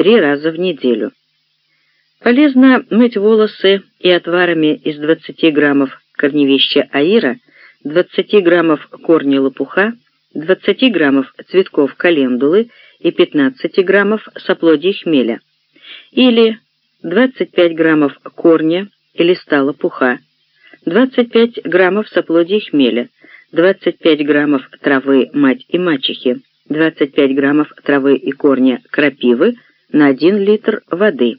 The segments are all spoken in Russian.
три раза в неделю. Полезно мыть волосы и отварами из 20 граммов корневища аира, 20 граммов корня лопуха, 20 граммов цветков календулы и 15 граммов соплодий хмеля, или 25 граммов корня и листа лопуха, 25 граммов соплодий хмеля, 25 граммов травы мать и мачехи, 25 граммов травы и корня крапивы на 1 литр воды.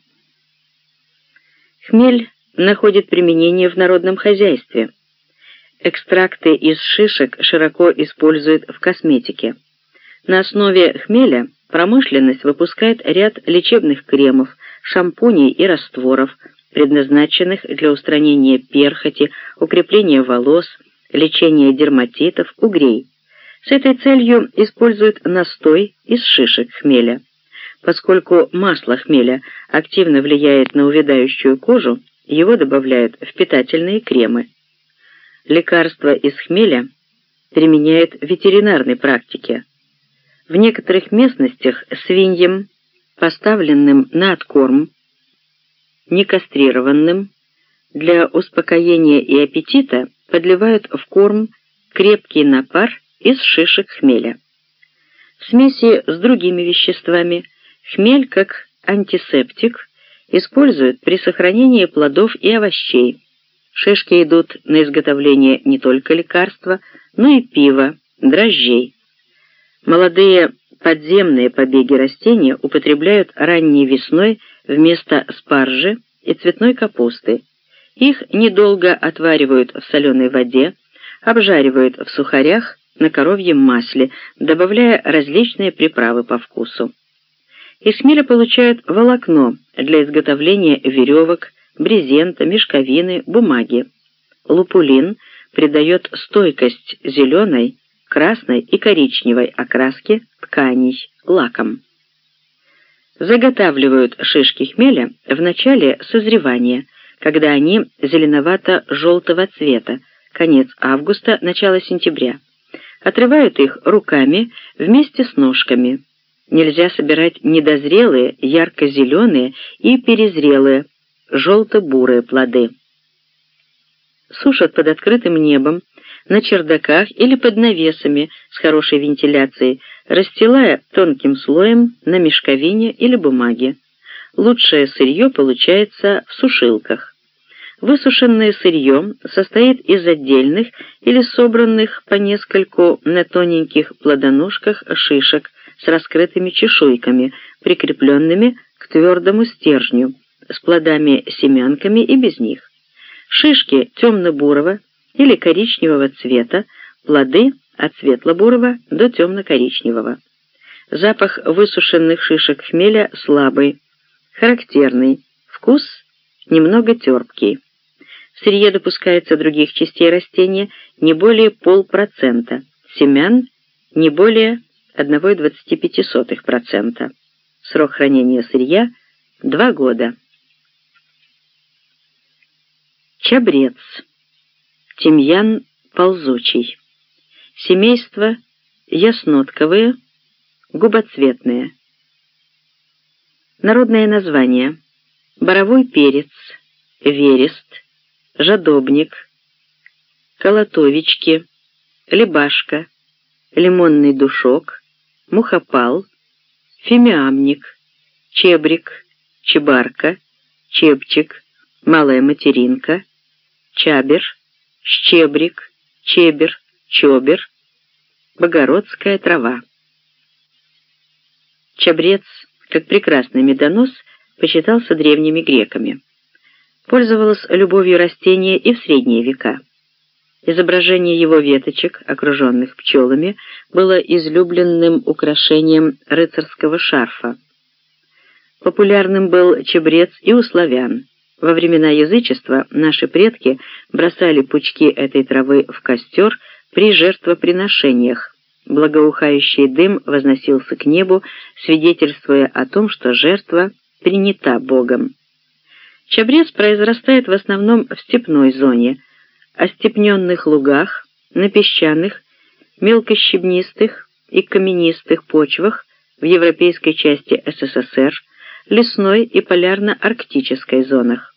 Хмель находит применение в народном хозяйстве. Экстракты из шишек широко используют в косметике. На основе хмеля промышленность выпускает ряд лечебных кремов, шампуней и растворов, предназначенных для устранения перхоти, укрепления волос, лечения дерматитов, угрей. С этой целью используют настой из шишек хмеля. Поскольку масло хмеля активно влияет на увядающую кожу, его добавляют в питательные кремы. Лекарства из хмеля применяют в ветеринарной практике. В некоторых местностях свиньям, поставленным на откорм, некастрированным, для успокоения и аппетита подливают в корм крепкий напар из шишек хмеля. В смеси с другими веществами хмель как антисептик используют при сохранении плодов и овощей. Шишки идут на изготовление не только лекарства, но и пива, дрожжей. Молодые подземные побеги растения употребляют ранней весной вместо спаржи и цветной капусты. Их недолго отваривают в соленой воде, обжаривают в сухарях на коровьем масле, добавляя различные приправы по вкусу. Из хмеля получают волокно для изготовления веревок, брезента, мешковины, бумаги. Лупулин придает стойкость зеленой, красной и коричневой окраске тканей лаком. Заготавливают шишки хмеля в начале созревания, когда они зеленовато-желтого цвета, конец августа, начало сентября. Отрывают их руками вместе с ножками. Нельзя собирать недозрелые, ярко-зеленые и перезрелые, желто-бурые плоды. Сушат под открытым небом, на чердаках или под навесами с хорошей вентиляцией, расстилая тонким слоем на мешковине или бумаге. Лучшее сырье получается в сушилках. Высушенное сырье состоит из отдельных или собранных по нескольку на тоненьких плодоножках шишек с раскрытыми чешуйками, прикрепленными к твердому стержню, с плодами-семянками и без них. Шишки темно-бурого или коричневого цвета, плоды от светло-бурого до темно-коричневого. Запах высушенных шишек хмеля слабый, характерный, вкус немного терпкий. В сырье допускается других частей растения не более полпроцента, семян не более 1,25%. Срок хранения сырья – 2 года. Чабрец. Тимьян ползучий. Семейство яснотковые, губоцветные. Народное название. Боровой перец, верест, жадобник, колотовички, лебашка, лимонный душок, мухопал, фимиамник, чебрик, чебарка, чепчик, малая материнка, чабер, щебрик, чебер, чобер, богородская трава. Чабрец, как прекрасный медонос, почитался древними греками. Пользовалось любовью растения и в средние века. Изображение его веточек, окруженных пчелами, было излюбленным украшением рыцарского шарфа. Популярным был чебрец и у славян. Во времена язычества наши предки бросали пучки этой травы в костер при жертвоприношениях. Благоухающий дым возносился к небу, свидетельствуя о том, что жертва принята Богом. Чабрец произрастает в основном в степной зоне, остепненных лугах, на песчаных, мелкощебнистых и каменистых почвах в европейской части СССР, лесной и полярно-арктической зонах.